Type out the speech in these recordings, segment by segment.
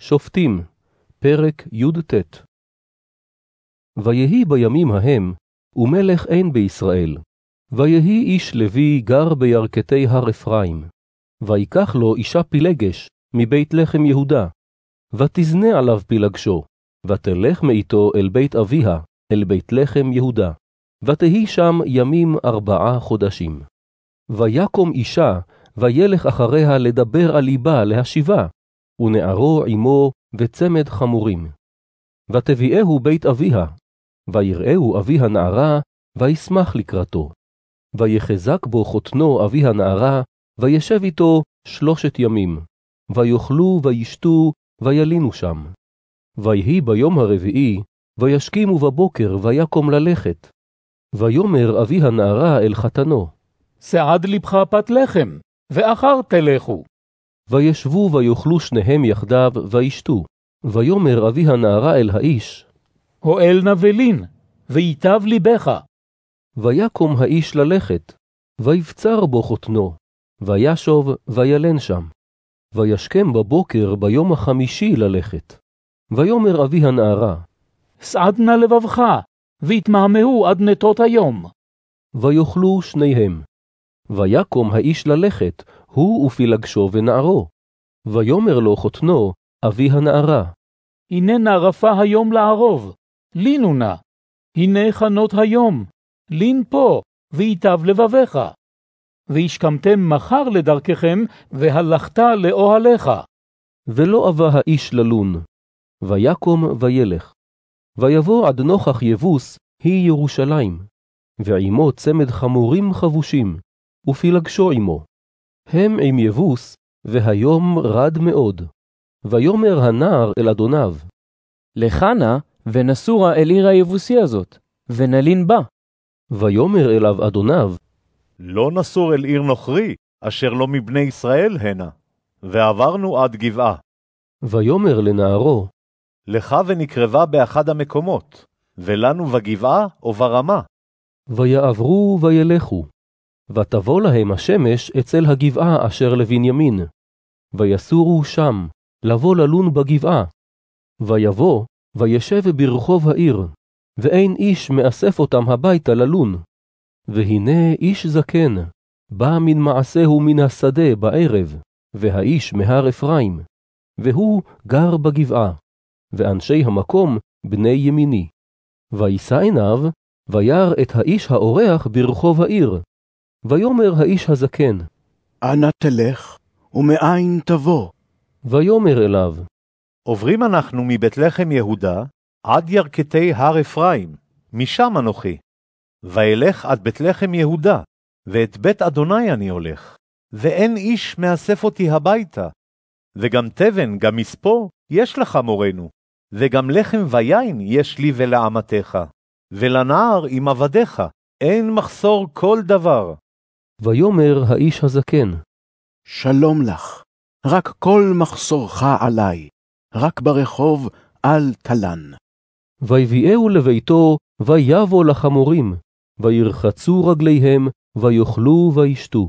שופטים, פרק י"ט. ויהי בימים ההם, ומלך אין בישראל, ויהי איש לוי גר בירכתי הר אפרים, ויקח לו אישה פילגש מבית לחם יהודה, ותזנה עליו פילגשו, ותלך מאיתו אל בית אביה, אל בית לחם יהודה, ותהי שם ימים ארבעה חודשים. ויקום אישה, וילך אחריה לדבר על ליבה להשיבה, ונערו עמו וצמד חמורים. ותביאהו בית אביה, ויראהו אבי הנערה, וישמח לקראתו. ויחזק בו חותנו אבי הנערה, וישב איתו שלושת ימים, ויאכלו וישתו, וילינו שם. ויהי ביום הרביעי, וישכימו בבוקר, ויקום ללכת. ויאמר אבי הנערה אל חתנו, סעד לבך פת לחם, ואחר תלכו. וישבו ויאכלו שניהם יחדיו, וישתו. ויאמר אבי הנערה אל האיש, הואל נא ולין, ויטב לבך. ויקום האיש ללכת, ויבצר בו חותנו, וישוב וילן שם. וישכם בבוקר ביום החמישי ללכת. ויאמר אבי הנערה, סעד נא לבבך, ויתמהמהו עד נטות היום. ויאכלו שניהם. ויקום האיש ללכת, הוא ופילגשו ונערו. ויאמר לו חותנו, אבי הנערה, הנה נערפה היום לערוב, לינו נא. הנה חנות היום, לין פה, ויטב לבביך. וישכמתם מחר לדרככם, והלכת לאוהליך. ולא אבה האיש ללון. ויקום וילך. ויבוא עד נוכח יבוס, היא ירושלים, ועמו צמד חמורים חבושים, ופילגשו עמו. הם עם יבוס, והיום רד מאוד. ויאמר הנער אל אדוניו, לך נא, ונסורה אל עיר היבוסי הזאת, ונלין בה. ויאמר אליו אדוניו, לא נסור אל עיר נוכרי, אשר לא מבני ישראל הנה. ועברנו עד גבעה. ויאמר לנערו, לך ונקרבה באחד המקומות, ולנו בגבעה או ברמה. ויעברו וילכו. ותבוא להם השמש אצל הגבעה אשר לבנימין. ויסורו שם, לבוא ללון בגבעה. ויבוא, וישב ברחוב העיר, ואין איש מאסף אותם הביתה ללון. והנה איש זקן, בא מן מעשהו מן השדה בערב, והאיש מהר אפרים, והוא גר בגבעה, ואנשי המקום בני ימיני. וישא עיניו, וירא את האיש האורח ברחוב העיר. ויאמר האיש הזקן, אנה תלך, ומאין תבוא? ויאמר אליו, עוברים אנחנו מבית לחם יהודה עד ירכתי הר אפרים, משם אנוכי. ואלך עד בית לחם יהודה, ואת בית אדוני אני הולך, ואין איש מאסף אותי הביתה. וגם תבן, גם מספוא, יש לך מורנו, וגם לחם ויין יש לי ולאמתך, ולנער עם עבדיך, אין מחסור כל דבר. ויאמר האיש הזקן, שלום לך, רק כל מחסורך עלי, רק ברחוב אל תלן. ויביאהו לביתו, ויבוא לחמורים, וירחצו רגליהם, ויאכלו וישתו.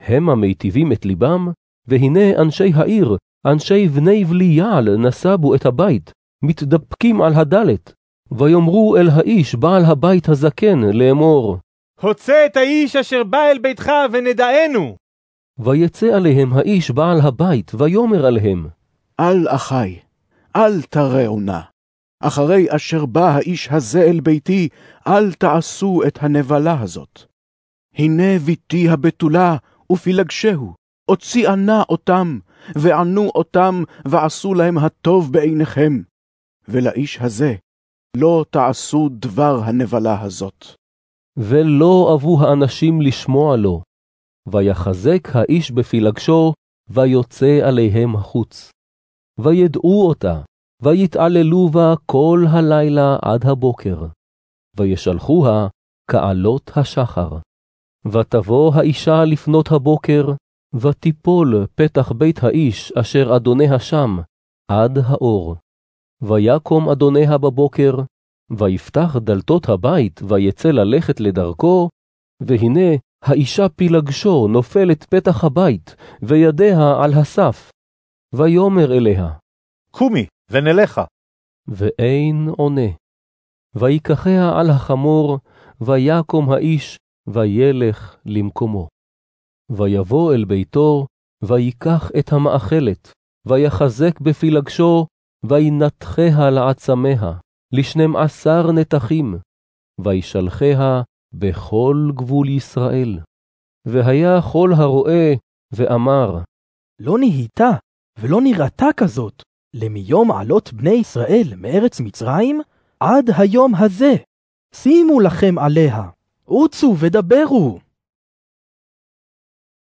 הם המיטיבים את ליבם, והנה אנשי העיר, אנשי בני בליעל, נסבו את הבית, מתדפקים על הדלת, ויאמרו אל האיש בעל הבית הזקן לאמור, הוצא את האיש אשר בא אל ביתך ונדענו. ויצא עליהם האיש בעל הבית, ויאמר עליהם, אל אחי, אל תרעו נא. אחרי אשר בא האיש הזה אל ביתי, אל תעשו את הנבלה הזאת. הנה ביתי הבתולה, ופילגשהו, הוציאה נא אותם, וענו אותם, ועשו להם הטוב בעיניכם. ולאיש הזה לא תעשו דבר הנבלה הזאת. ולא אבו האנשים לשמוע לו. ויחזק האיש בפילגשו, ויוצא עליהם החוץ. וידעו אותה, ויתעללו בה כל הלילה עד הבוקר. וישלחוה כעלות השחר. ותבוא האישה לפנות הבוקר, ותיפול פתח בית האיש אשר אדוניה שם, עד האור. ויקום אדוניה בבוקר, ויפתח דלתות הבית, ויצא ללכת לדרכו, והנה האישה פילגשו נופלת פתח הבית, וידיה על הסף. ויאמר אליה, קומי, ונלכה. ואין עונה. ויקחיה על החמור, ויקום האיש, וילך למקומו. ויבוא אל ביתו, ויקח את המאכלת, ויחזק בפילגשו, וינתחיה לעצמיה, לשנים עשר נתחים, וישלחיה בכל גבול ישראל. והיה כל הרואה, ואמר, לא נהייתה ולא נראתה כזאת, למיום עלות בני ישראל מארץ מצרים, עד היום הזה. שימו לכם עליה, עוצו ודברו.